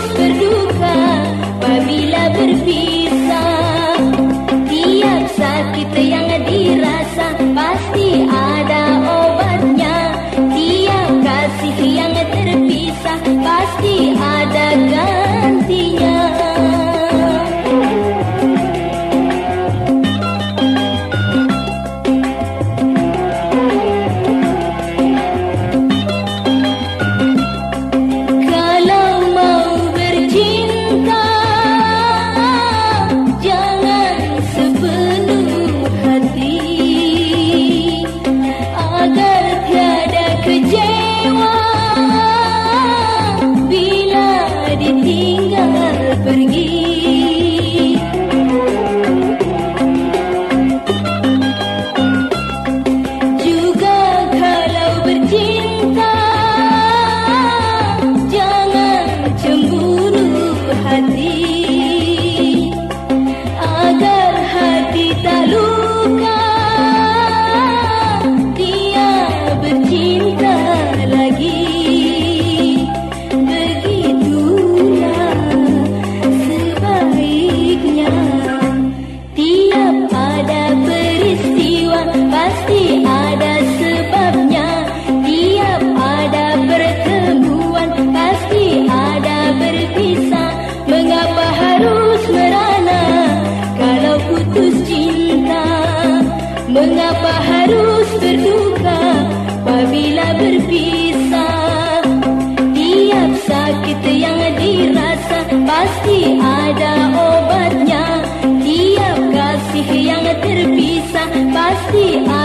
terus berdua putus cinta. Mengapa harus berduka Bila berpisah? Tiap sakit yang dirasa Pasti ada obatnya. Tiap kasih yang terpisah Pasti ada